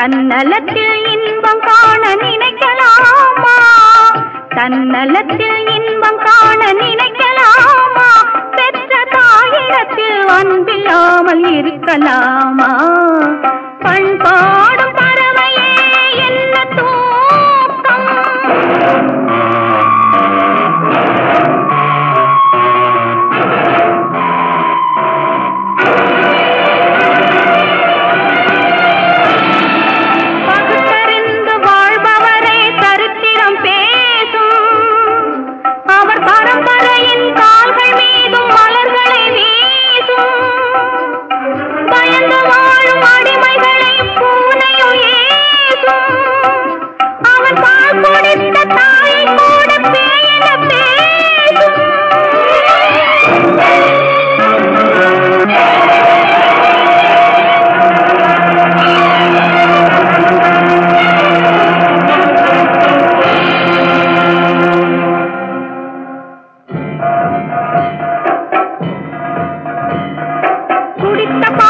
தன்னலத்தில் இன்பம் காண நினைக்கலாமா? தன்னலத்தில் இன்பம் the